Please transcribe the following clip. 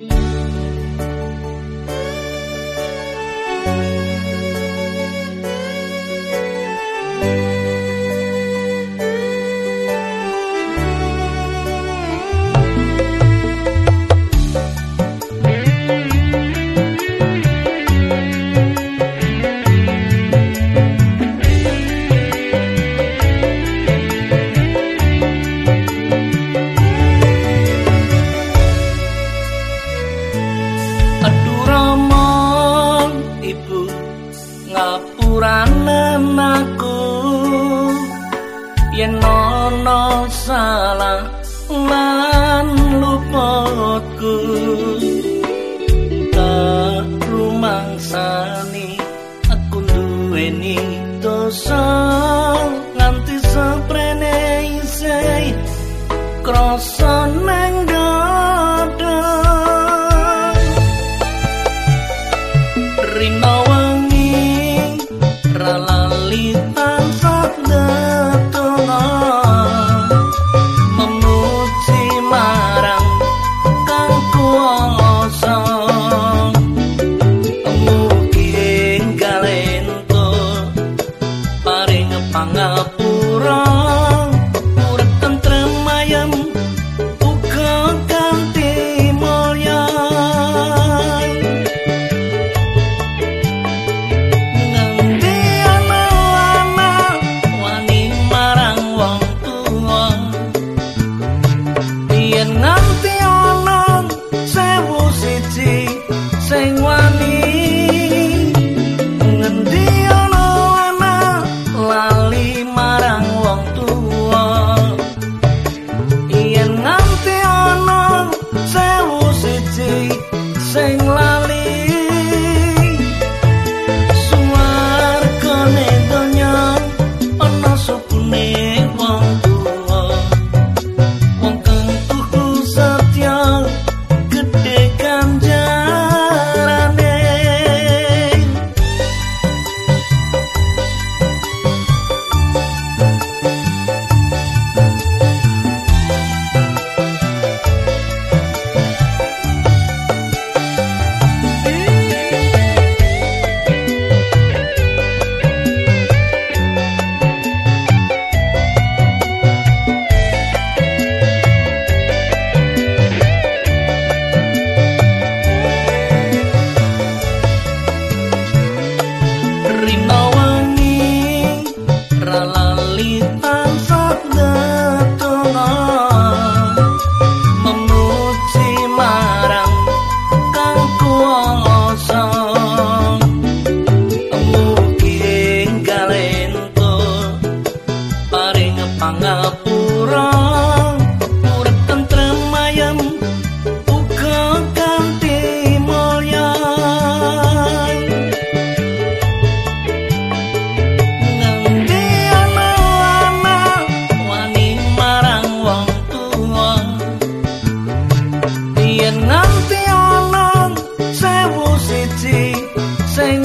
Música lan lupotku tak rumangsani aku duweni dosa. pangapura murag tentrem ayam uga kanthi mulya ngendi ana wani marang wong tuwa yen nganti ana sewu siji sing